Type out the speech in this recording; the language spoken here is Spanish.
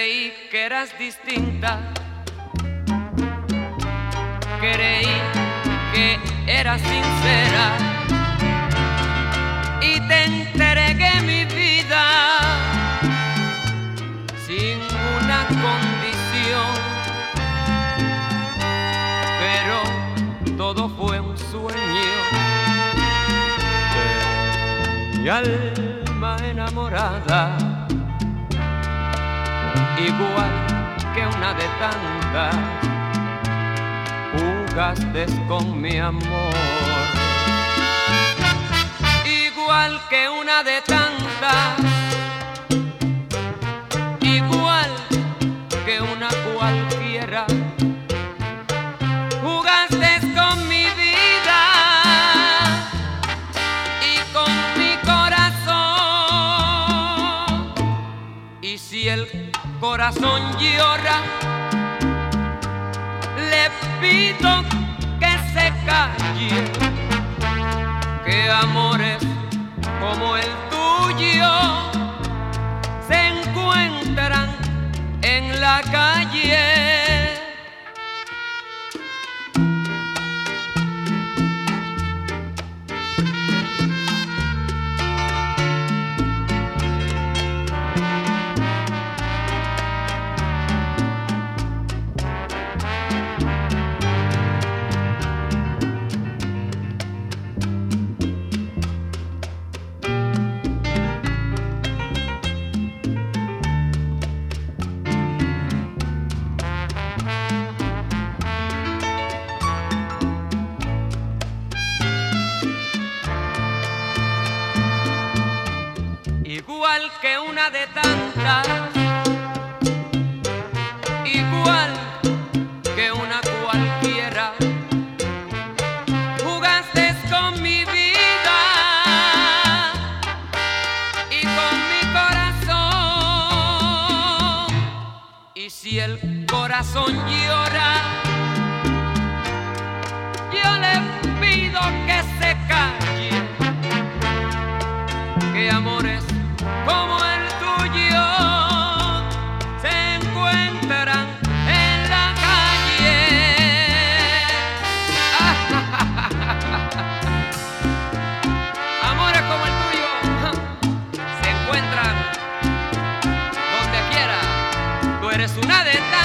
que eras distinta. Creí que eras sincera y te entregué mi vida sin una condición. Pero todo fue un sueño mi alma enamorada, igual que una de tantas, jugaste con mi amor. Igual que una de tantas, si el corazón llora, le pido que se calle, que amores como el tuyo se encuentran en la calle. Igual que una de tantas, igual que una cualquiera. Jugaste con mi vida y con mi corazón. Y si el corazón llora, eres una de estas.